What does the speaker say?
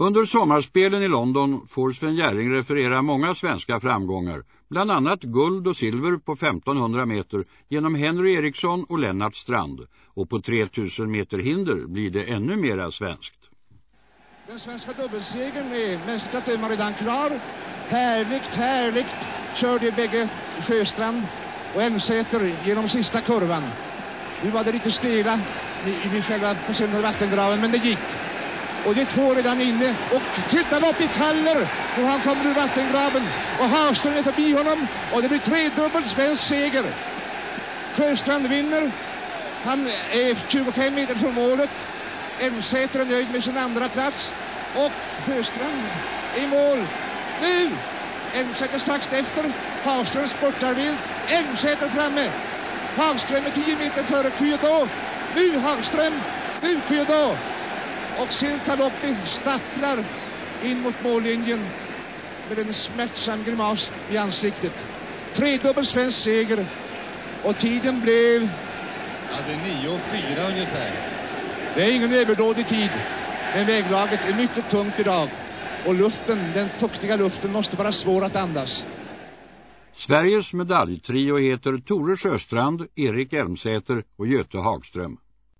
Under sommarspelen i London får Sven Gäring referera många svenska framgångar, bland annat guld och silver på 1500 meter genom Henry Eriksson och Lennart Strand. Och på 3000 meter hinder blir det ännu mera svenskt. Den svenska dubbelsegern är mest att döma redan klar. Härligt, härligt körde bägge Sjöstrand och Elmsäter genom sista kurvan. Nu var det lite stela i, i själva passerande vattengraven, men det gick. Och det är två redan inne. Och titta loppet faller. Och han kommer ur vattengraven. Och Hagström är förbi honom. Och det blir tredubbel svensk seger. Sjöstrand vinner. Han är 25 meter från målet. Elmsäter är nöjd med sin andra plats. Och Sjöstrand i mål. Nu! Elmsäter strax efter. Hagström spurtar vilt. Elmsäter framme. Hagström är 10 meter före Kyodo. Nu Hagström. Nu Kyodo! Och sen Taloppi stapplar in mot mållinjen med en smärtsam grimas i ansiktet. Tredubbel svensk seger och tiden blev... Ja, det är 9 och 4 ungefär. Det är ingen överdådig tid, men väglaget är mycket tungt idag och luften, den fuktiga luften måste vara svår att andas. Sveriges medaljtrio heter Tore Sjöstrand, Erik Elmsäter och Göte Hagström.